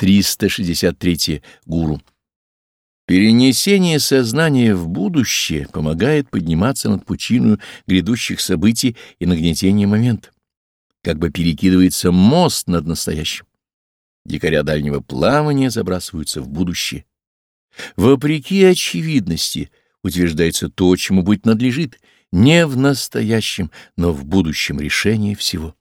363. Гуру. Перенесение сознания в будущее помогает подниматься над пучину грядущих событий и нагнетение момента. Как бы перекидывается мост над настоящим. Дикаря дальнего плавания забрасываются в будущее. Вопреки очевидности утверждается то, чему быть надлежит, не в настоящем, но в будущем решении всего.